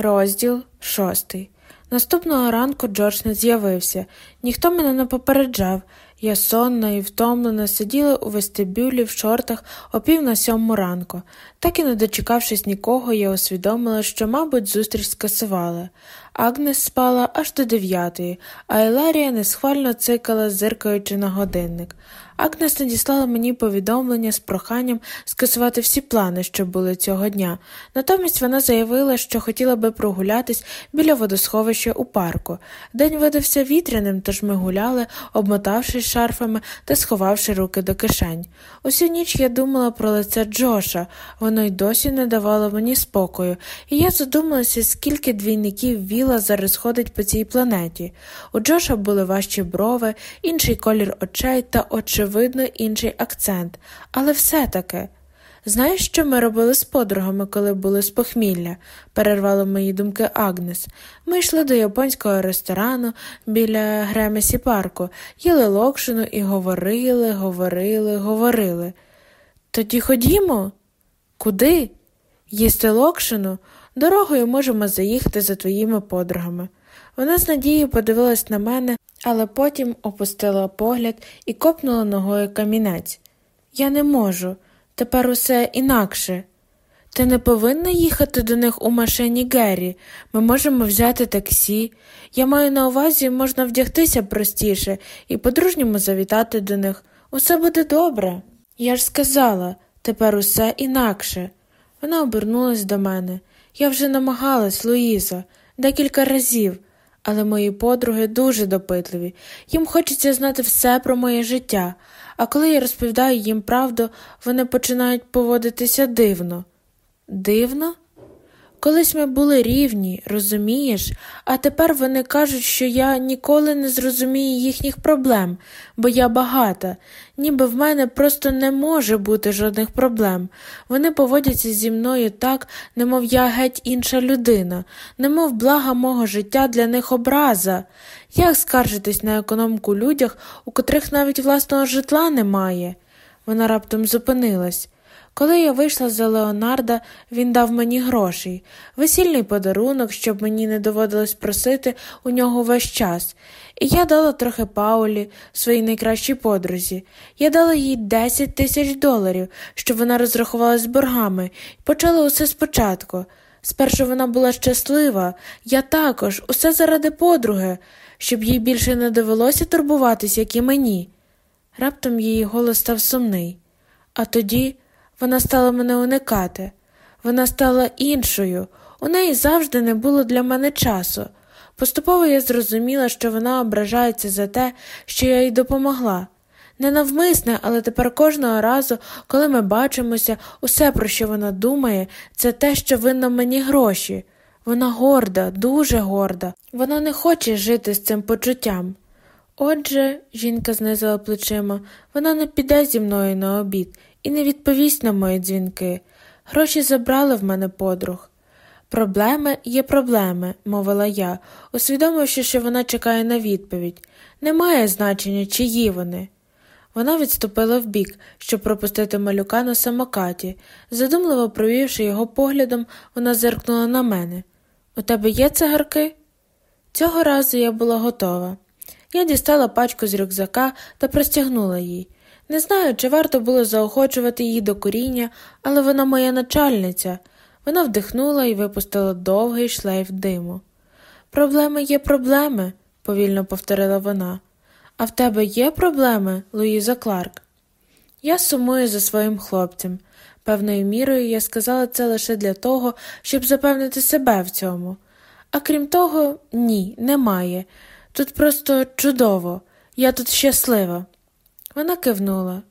Розділ шостий. Наступного ранку Джордж не з'явився, ніхто мене не попереджав. Я сонна і втомлена сиділа у вестибюлі в шортах о пів на сьому ранку. Так і не дочекавшись нікого, я усвідомила, що, мабуть, зустріч скасували. Агнес спала аж до дев'ятої, а Еларія несхвально цикала, зиркаючи на годинник. Агнес надіслала мені повідомлення з проханням скасувати всі плани, що були цього дня. Натомість вона заявила, що хотіла би прогулятись біля водосховища у парку. День видався вітряним, тож ми гуляли, обмотавшись шарфами та сховавши руки до кишень. Усю ніч я думала про лице Джоша, воно й досі не давало мені спокою, і я задумалася, скільки двійників віла зараз ходить по цій планеті. У Джоша були важчі брови, інший колір очей та очевидно інший акцент, але все-таки. Знаєш, що ми робили з подругами, коли були з похмілля? перервала мої думки Агнес. Ми йшли до японського ресторану біля Гремесі парку, їли локшину і говорили, говорили, говорили. Тоді ходімо? Куди? Їсти локшину? Дорогою можемо заїхати за твоїми подругами. Вона з надією подивилась на мене, але потім опустила погляд і копнула ногою камінець. Я не можу, тепер усе інакше. Ти не повинна їхати до них у машині Геррі. Ми можемо взяти таксі. Я маю на увазі, можна вдягтися простіше і по-дружньому завітати до них. Усе буде добре. Я ж сказала, тепер усе інакше. Вона обернулась до мене. Я вже намагалась, Луїза, декілька разів але мої подруги дуже допитливі, їм хочеться знати все про моє життя, а коли я розповідаю їм правду, вони починають поводитися дивно. Дивно? Колись ми були рівні, розумієш, а тепер вони кажуть, що я ніколи не зрозумію їхніх проблем, бо я багата, ніби в мене просто не може бути жодних проблем. Вони поводяться зі мною так, немов я геть інша людина, немов блага мого життя для них образа. Як скаржитись на економку людях, у котрих навіть власного житла немає? Вона раптом зупинилась. Коли я вийшла за Леонарда, він дав мені грошей, весільний подарунок, щоб мені не доводилось просити у нього весь час, і я дала трохи Паулі, своїй найкращій подрузі. Я дала їй 10 тисяч доларів, щоб вона розрахувалась з боргами, і почала усе спочатку. Спершу вона була щаслива, я також, усе заради подруги, щоб їй більше не довелося турбуватись, як і мені. Раптом її голос став сумний, а тоді. Вона стала мене уникати, вона стала іншою, у неї завжди не було для мене часу. Поступово я зрозуміла, що вона ображається за те, що я їй допомогла. Ненавмисне, але тепер кожного разу, коли ми бачимося, усе, про що вона думає, це те, що винна мені гроші. Вона горда, дуже горда, вона не хоче жити з цим почуттям. Отже, жінка знизила плечима, вона не піде зі мною на обід і не відповість на мої дзвінки. Гроші забрали в мене подруг. Проблеми є проблеми, мовила я, усвідомивши, що вона чекає на відповідь. Немає значення, чиї вони. Вона відступила вбік, щоб пропустити малюка на самокаті. Задумливо провівши його поглядом, вона зиркнула на мене. У тебе є цигарки? Цього разу я була готова. Я дістала пачку з рюкзака та простягнула їй. Не знаю, чи варто було заохочувати її до коріння, але вона моя начальниця. Вона вдихнула і випустила довгий шлейф диму. Проблеми є проблеми, повільно повторила вона. А в тебе є проблеми, Луїза Кларк? Я сумую за своїм хлопцем. Певною мірою я сказала це лише для того, щоб запевнити себе в цьому. А крім того, ні, немає. Тут просто чудово, я тут щаслива. Вона кивнула.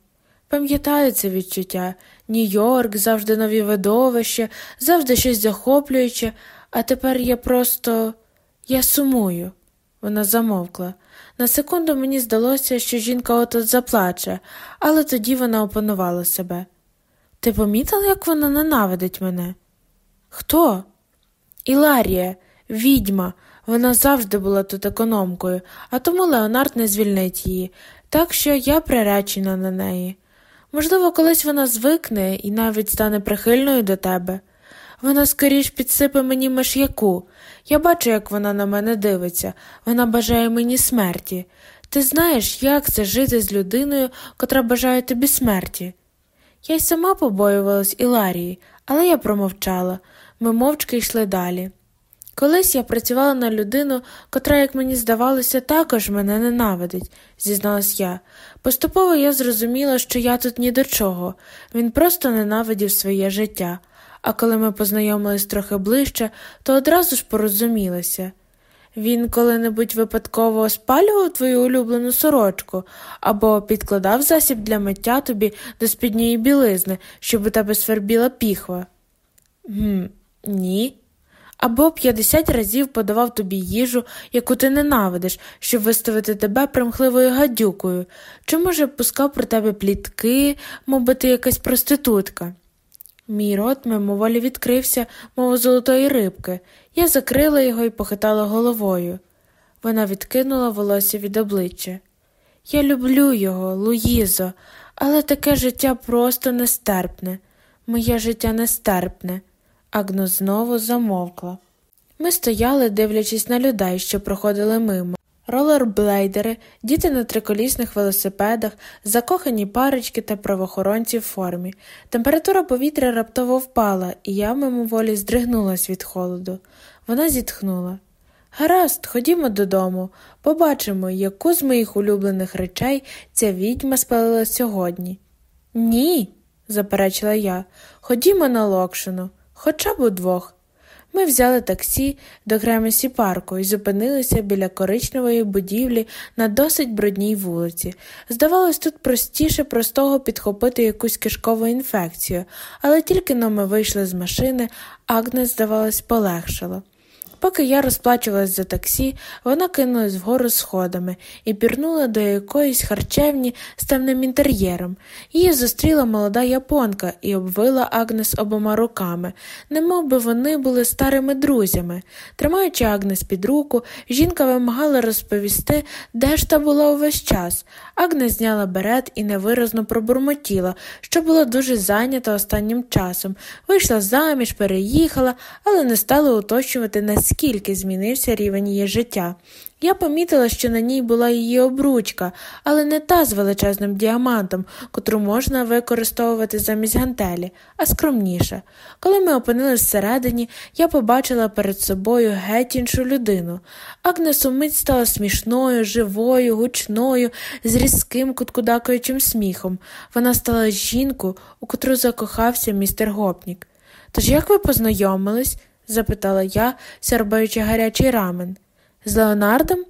Пам'ятаю це відчуття Нью-Йорк, завжди нові видовища, завжди щось захоплююче, а тепер я просто я сумую. Вона замовкла. На секунду мені здалося, що жінка отот заплаче, але тоді вона опанувала себе. Ти помітила, як вона ненавидить мене? Хто? Іларія, відьма. Вона завжди була тут економкою, а тому Леонард не звільнить її так що я приречена на неї. Можливо, колись вона звикне і навіть стане прихильною до тебе. Вона скоріш підсипе мені миш'яку. Я бачу, як вона на мене дивиться, вона бажає мені смерті. Ти знаєш, як це жити з людиною, котра бажає тобі смерті? Я й сама побоювалась Іларії, але я промовчала. Ми мовчки йшли далі. Колись я працювала на людину, котра, як мені здавалося, також мене ненавидить, зізналась я. Поступово я зрозуміла, що я тут ні до чого, він просто ненавидів своє життя, а коли ми познайомились трохи ближче, то одразу ж порозумілися. Він коли-небудь випадково спалював твою улюблену сорочку або підкладав засіб для миття тобі до спідньої білизни, щоб у тебе свербіла піхва? «Гм, Ні. Або 50 разів подавав тобі їжу, яку ти ненавидиш, щоб виставити тебе примхливою гадюкою, чи, може, пускав про тебе плітки, мов би ти якась проститутка. Мій рот мимоволі відкрився, мов золотої рибки. Я закрила його і похитала головою. Вона відкинула волосся від обличчя. Я люблю його, Луїзо, але таке життя просто нестерпне. Моє життя нестерпне. Агно знову замовкла. Ми стояли, дивлячись на людей, що проходили мимо. Ролерблейдери, діти на триколісних велосипедах, закохані парочки та правоохоронці в формі. Температура повітря раптово впала, і я мимоволі здригнулась від холоду. Вона зітхнула. Гаразд, ходімо додому, побачимо, яку з моїх улюблених речей ця відьма спалила сьогодні. Ні, заперечила я, ходімо на локшину, хоча б удвох. Ми взяли таксі до Гремесі парку і зупинилися біля коричневої будівлі на досить брудній вулиці. Здавалось, тут простіше простого підхопити якусь кишкову інфекцію, але тільки но ми вийшли з машини, Агнес, здавалось, полегшила. Поки я розплачувалась за таксі, вона кинулась вгору сходами і пірнула до якоїсь харчевні з темним інтер'єром. Її зустріла молода японка і обвила Агнес обома руками, немов би вони були старими друзями. Тримаючи Агнес під руку, жінка вимагала розповісти, де ж та була увесь час. Агнес зняла берет і невиразно пробурмотіла, що була дуже зайнята останнім часом. Вийшла заміж, переїхала, але не стала уточнювати, наскільки змінився рівень її життя. Я помітила, що на ній була її обручка, але не та з величезним діамантом, котру можна використовувати замість гантелі, а скромніша. Коли ми опинились всередині, я побачила перед собою геть іншу людину. Агнес умить стала смішною, живою, гучною, з різким куткудакаючим сміхом. Вона стала жінкою, у котру закохався містер Гопнік. Тож як ви познайомились? Запитала я, сярбаючи гарячий рамен. З Леонардом?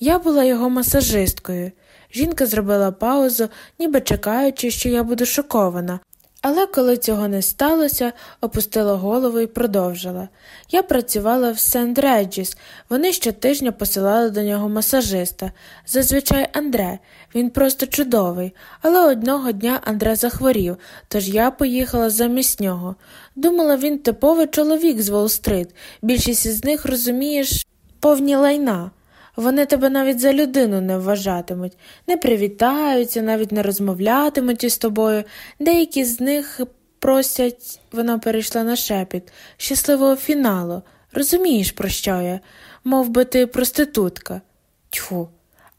Я була його масажисткою. Жінка зробила паузу, ніби чекаючи, що я буду шокована. Але коли цього не сталося, опустила голову і продовжила. Я працювала в Сент Реджіс, вони щотижня посилали до нього масажиста. Зазвичай Андре, він просто чудовий, але одного дня Андре захворів, тож я поїхала замість нього. Думала, він типовий чоловік з Уолл-стрит. Більшість із них, розумієш, повні лайна. Вони тебе навіть за людину не вважатимуть, не привітаються, навіть не розмовлятимуть із тобою. Деякі з них просять, вона перейшла на шепіт, щасливого фіналу. Розумієш, про що я? Мов би ти проститутка. Тьфу.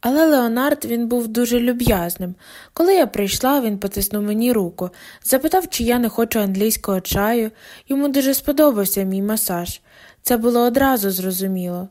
Але Леонард він був дуже люб'язним. Коли я прийшла, він потиснув мені руку, запитав, чи я не хочу англійського чаю. Йому дуже сподобався мій масаж. Це було одразу зрозуміло.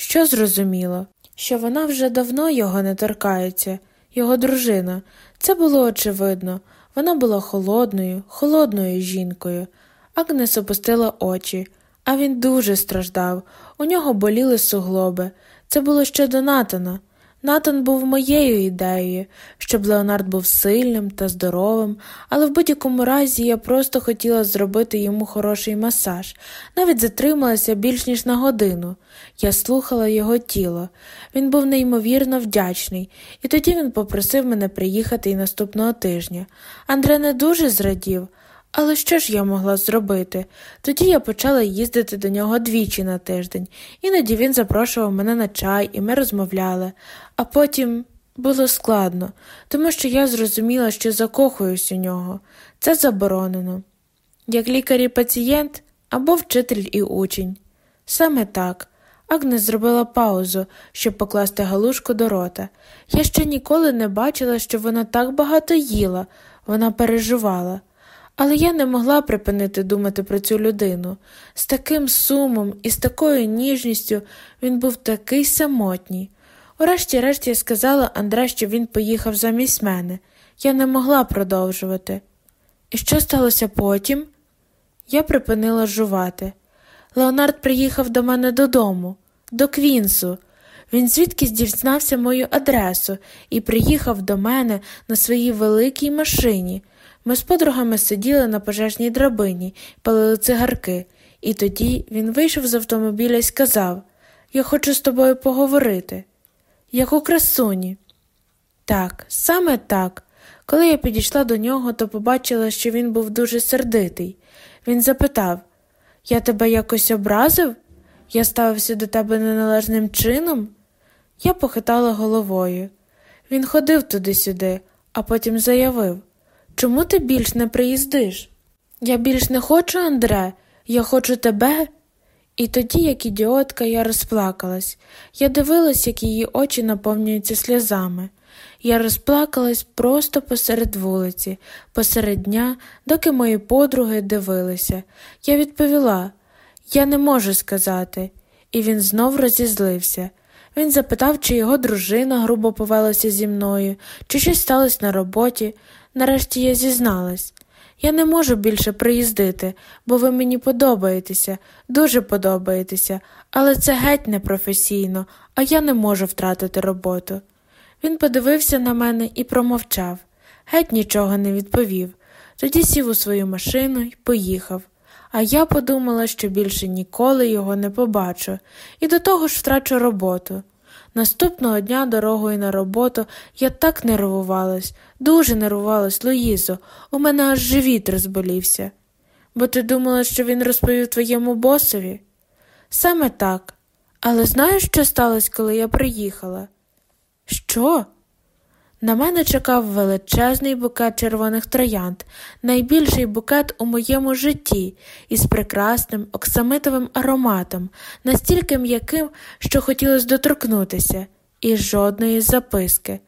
Що зрозуміло? Що вона вже давно його не торкається, його дружина. Це було очевидно. Вона була холодною, холодною жінкою. Агнес опустила очі, а він дуже страждав. У нього боліли суглоби. Це було ще до Натана. Натан був моєю ідеєю, щоб Леонард був сильним та здоровим, але в будь-якому разі я просто хотіла зробити йому хороший масаж, навіть затрималася більш ніж на годину. Я слухала його тіло. Він був неймовірно вдячний, і тоді він попросив мене приїхати і наступного тижня. Андре не дуже зрадів. Але що ж я могла зробити? Тоді я почала їздити до нього двічі на тиждень, іноді він запрошував мене на чай, і ми розмовляли, а потім було складно, тому що я зрозуміла, що закохуюсь у нього. Це заборонено. Як лікар і пацієнт, або вчитель і учень. Саме так. Агнес зробила паузу, щоб покласти галушку до рота. Я ще ніколи не бачила, що вона так багато їла, вона переживала. Але я не могла припинити думати про цю людину. З таким сумом і з такою ніжністю він був такий самотній. Урешті-решт я сказала Андре, що він поїхав замість мене. Я не могла продовжувати. І що сталося потім? Я припинила жувати. Леонард приїхав до мене додому, до Квінсу. Він звідки дізнався мою адресу і приїхав до мене на своїй великій машині. Ми з подругами сиділи на пожежній драбині, палили цигарки, і тоді він вийшов з автомобіля і сказав Я хочу з тобою поговорити. Як у красуні. Так, саме так. Коли я підійшла до нього, то побачила, що він був дуже сердитий. Він запитав Я тебе якось образив? Я ставився до тебе неналежним чином? Я похитала головою. Він ходив туди-сюди, а потім заявив Чому ти більш не приїздиш? Я більш не хочу, Андре, я хочу тебе. І тоді, як ідіотка, я розплакалась. Я дивилась, як її очі наповнюються сльозами. Я розплакалась просто посеред вулиці, посеред дня, доки мої подруги дивилися. Я відповіла я не можу сказати, і він знов розізлився. Він запитав, чи його дружина грубо повелася зі мною, чи щось сталося на роботі. Нарешті я зізналась. Я не можу більше приїздити, бо ви мені подобаєтеся, дуже подобаєтеся, але це геть непрофесійно, а я не можу втратити роботу. Він подивився на мене і промовчав, геть нічого не відповів. Тоді сів у свою машину і поїхав. А я подумала, що більше ніколи його не побачу, і до того ж втрачу роботу. Наступного дня дорогою на роботу я так нервувалась, дуже нервувалась, Луїзо, у мене аж живіт розболівся. Бо ти думала, що він розповів твоєму босові? Саме так. Але знаєш, що сталося, коли я приїхала? Що? На мене чекав величезний букет червоних троянд, найбільший букет у моєму житті, із прекрасним оксамитовим ароматом, настільки м'яким, що хотілося доторкнутися, і жодної записки.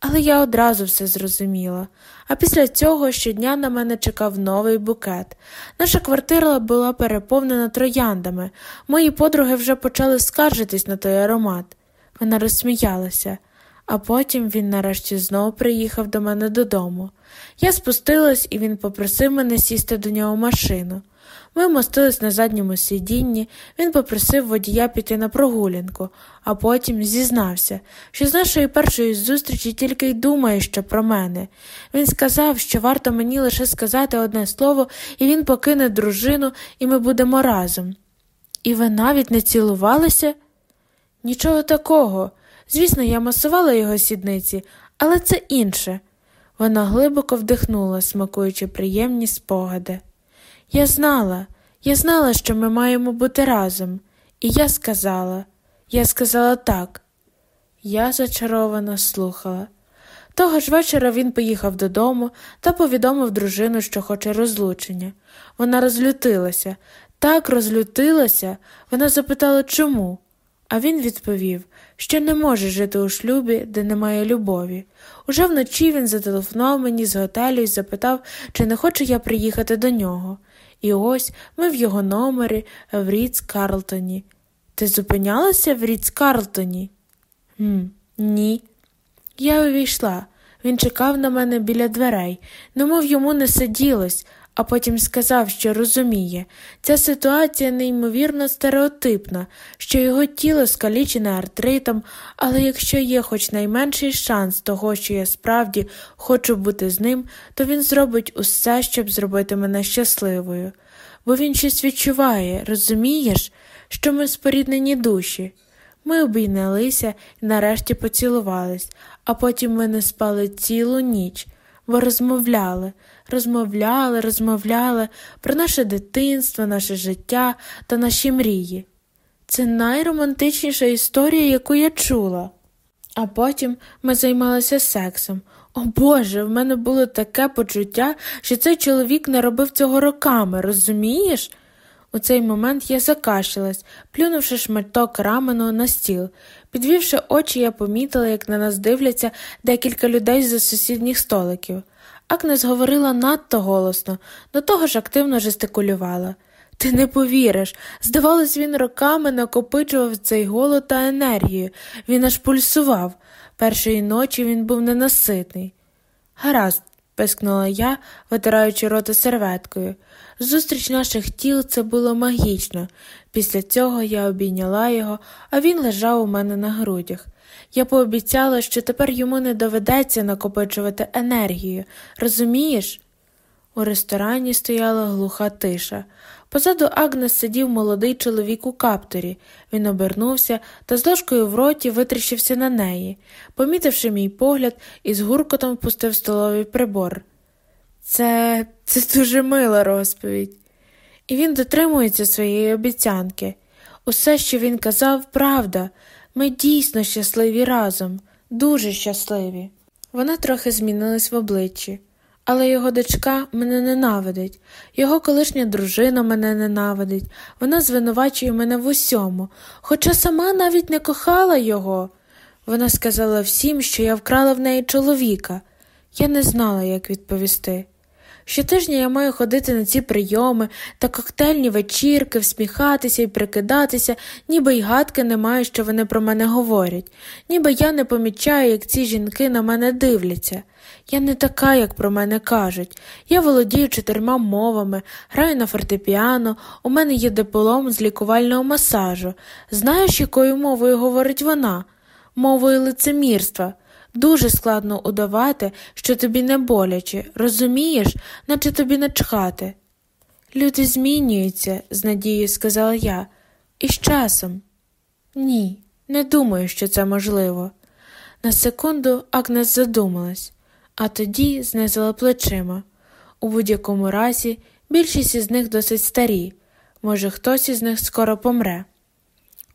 Але я одразу все зрозуміла. А після цього щодня на мене чекав новий букет. Наша квартира була переповнена трояндами. Мої подруги вже почали скаржитись на той аромат. Вона розсміялася а потім він нарешті знову приїхав до мене додому. Я спустилась, і він попросив мене сісти до нього в машину. Ми мостились на задньому сидінні, він попросив водія піти на прогулянку, а потім зізнався, що з нашої першої зустрічі тільки й думає, що про мене. Він сказав, що варто мені лише сказати одне слово, і він покине дружину, і ми будемо разом. І ви навіть не цілувалися? Нічого такого. Звісно, я масувала його сідниці, але це інше. Вона глибоко вдихнула, смакуючи приємні спогади. Я знала, я знала, що ми маємо бути разом, і я сказала, я сказала так. Я зачаровано слухала. Того ж вечора він поїхав додому та повідомив дружину, що хоче розлучення. Вона розлютилася, так розлютилася, вона запитала, чому. А він відповів, що не може жити у шлюбі, де немає любові. Уже вночі він зателефонував мені з готелю і запитав, чи не хочу я приїхати до нього. І ось ми в його номері в Ріц Карлтоні. Ти зупинялася в Ріц Карлтоні? «Хм, Ні. Я увійшла. Він чекав на мене біля дверей, немов йому не сиділось, а потім сказав, що розуміє, ця ситуація неймовірно стереотипна, що його тіло скалічене артритом, але якщо є хоч найменший шанс того, що я справді хочу бути з ним, то він зробить усе, щоб зробити мене щасливою. Бо він щось відчуває, розумієш, що ми споріднені душі. Ми обійнялися і нарешті поцілувались, а потім ми не спали цілу ніч, бо розмовляли розмовляли, розмовляли про наше дитинство, наше життя та наші мрії. Це найромантичніша історія, яку я чула. А потім ми займалися сексом. О Боже, в мене було таке почуття, що цей чоловік не робив цього роками, розумієш? У цей момент я закашлялась, плюнувши шматок рамену на стіл. Підвівши очі, я помітила, як на нас дивляться декілька людей з сусідніх столиків. Агнес говорила надто голосно, до того ж активно жестикулювала. Ти не повіриш. Здавалось, він роками накопичував цей голод та енергію, він аж пульсував. Першої ночі він був ненаситний. Гаразд, пискнула я, витираючи рота серветкою. Зустріч наших тіл це було магічно. Після цього я обійняла його, а він лежав у мене на грудях. Я пообіцяла, що тепер йому не доведеться накопичувати енергію. Розумієш? У ресторані стояла глуха тиша. Позаду Агнес сидів молодий чоловік у капторі. Він обернувся та з ложкою в роті витріщився на неї. Помітивши мій погляд, із гуркотом впустив столовий прибор. Це це дуже мила розповідь. І він дотримується своєї обіцянки. Усе, що він казав, правда. Ми дійсно щасливі разом, дуже щасливі. Вона трохи змінилась в обличчі. Але його дочка мене ненавидить, його колишня дружина мене ненавидить, вона звинувачує мене в усьому, хоча сама навіть не кохала його. Вона сказала всім, що я вкрала в неї чоловіка. Я не знала, як відповісти. Щотижня я маю ходити на ці прийоми та коктейльні вечірки, всміхатися і прикидатися, ніби й гадки не маю, що вони про мене говорять, ніби я не помічаю, як ці жінки на мене дивляться. Я не така, як про мене кажуть. Я володію чотирма мовами, граю на фортепіано, у мене є диплом з лікувального масажу. Знаєш, якою мовою говорить вона? Мовою лицемірства. Дуже складно удавати, що тобі не боляче, розумієш, наче тобі начхати. Люди змінюються, з надією сказала я, і з часом. Ні, не думаю, що це можливо. На секунду Агнес задумалась, а тоді знизила плечима. У будь-якому разі більшість із них досить старі, може, хтось із них скоро помре.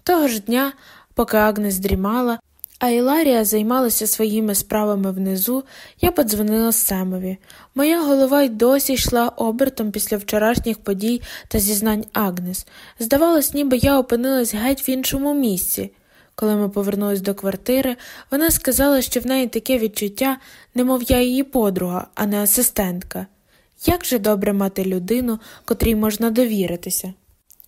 Того ж дня, поки Агнес дрімала, а Іларія займалася своїми справами внизу, я подзвонила Семові. Моя голова й досі йшла обертом після вчорашніх подій та зізнань Агнес. Здавалось, ніби я опинилась геть в іншому місці. Коли ми повернулись до квартири, вона сказала, що в неї таке відчуття, немов я її подруга, а не асистентка. Як же добре мати людину, котрій можна довіритися?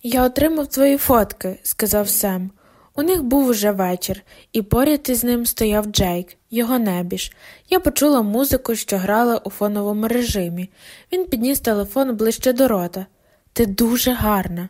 Я отримав твої фотки, сказав Сем. У них був уже вечір, і поряд із ним стояв Джейк, його небіж. Я почула музику, що грала у фоновому режимі. Він підніс телефон ближче до рота. Ти дуже гарна.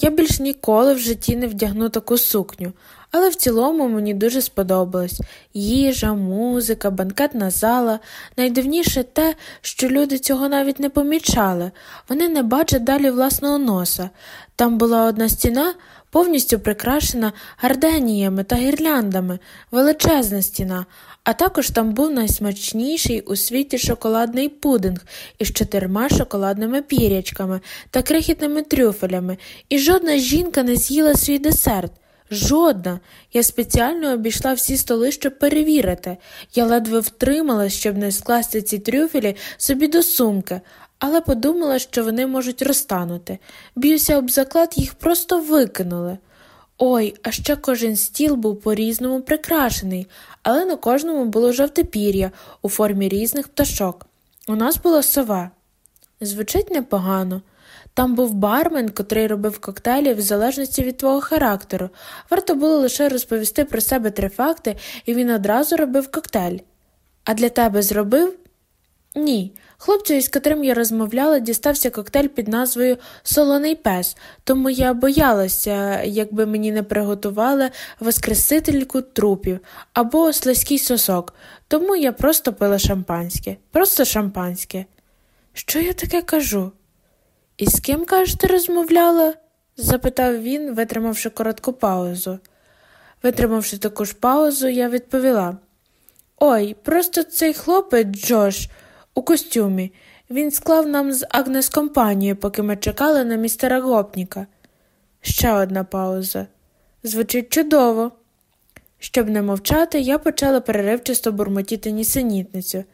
Я більш ніколи в житті не вдягну таку сукню, але в цілому мені дуже сподобалось їжа, музика, банкетна зала. Найдивніше те, що люди цього навіть не помічали, вони не бачать далі власного носа. Там була одна стіна, повністю прикрашена гарденіями та гірляндами, величезна стіна, а також там був найсмачніший у світі шоколадний пудинг із чотирма шоколадними пірячками та крихітними трюфелями, і жодна жінка не з'їла свій десерт. Жодна. Я спеціально обійшла всі столи, щоб перевірити. Я ледве втрималась, щоб не скласти ці трюфелі собі до сумки, але подумала, що вони можуть розтанути. Б'юся об заклад, їх просто викинули. Ой, а ще кожен стіл був по різному прикрашений, але на кожному було жовте пір'я у формі різних пташок. У нас була сова. Звучить непогано. Там був бармен, котрий робив коктейлі в залежності від твого характеру. Варто було лише розповісти про себе три факти, і він одразу робив коктейль. А для тебе зробив? Ні. Хлопцю, із котрим я розмовляла, дістався коктейль під назвою Солоний пес, тому я боялася, якби мені не приготували воскресительку трупів або слизький сосок, тому я просто пила шампанське, просто шампанське. Що я таке кажу? І з ким, кажете, розмовляла? запитав він, витримавши коротку паузу. Витримавши таку ж паузу, я відповіла Ой, просто цей хлопець Джош у костюмі. Він склав нам з Агнес компанію, поки ми чекали на містера Гопніка. Ще одна пауза. Звучить чудово. Щоб не мовчати, я почала переривчасто бурмотіти нісенітницю.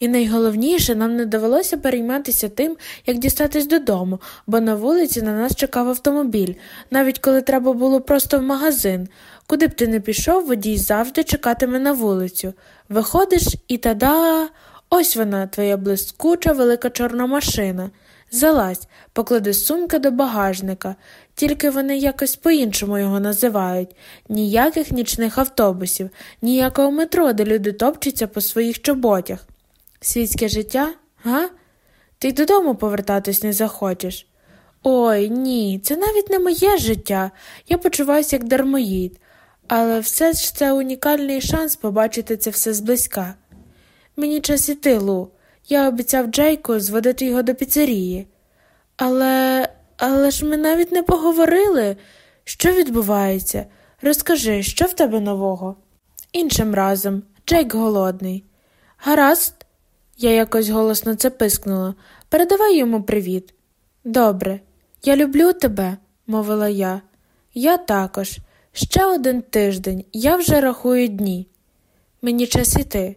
І найголовніше, нам не довелося перейматися тим, як дістатись додому, бо на вулиці на нас чекав автомобіль, навіть коли треба було просто в магазин. Куди б ти не пішов, водій завжди чекатиме на вулицю. Виходиш і тада. Ось вона, твоя блискуча велика чорна машина. Залазь, поклади сумки до багажника, тільки вони якось по-іншому його називають ніяких нічних автобусів, ніякого метро, де люди топчуться по своїх чоботях. Світське життя, га? Ти й додому повертатись не захочеш. Ой ні, це навіть не моє життя. Я почуваюся як дармоїд, але все ж це унікальний шанс побачити це все зблизька. Мені час іти, Лу. Я обіцяв Джейку зводити його до піцерії. Але, але ж ми навіть не поговорили. Що відбувається? Розкажи, що в тебе нового? Іншим разом, Джейк голодний. Гаразд, я якось голосно це пискнула. Передавай йому привіт. Добре, я люблю тебе, мовила я. Я також. Ще один тиждень, я вже рахую дні. Мені час іти.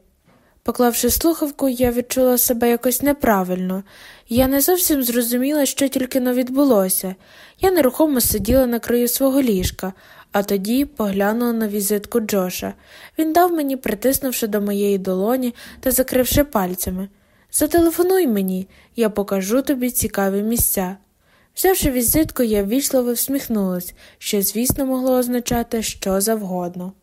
Поклавши слухавку, я відчула себе якось неправильно. Я не зовсім зрозуміла, що тільки но відбулося. Я нерухомо сиділа на краю свого ліжка, а тоді поглянула на візитку Джоша. Він дав мені, притиснувши до моєї долоні та закривши пальцями. Зателефонуй мені, я покажу тобі цікаві місця. Взявши візитку, я ввічливо всміхнулась, що, звісно, могло означати що завгодно.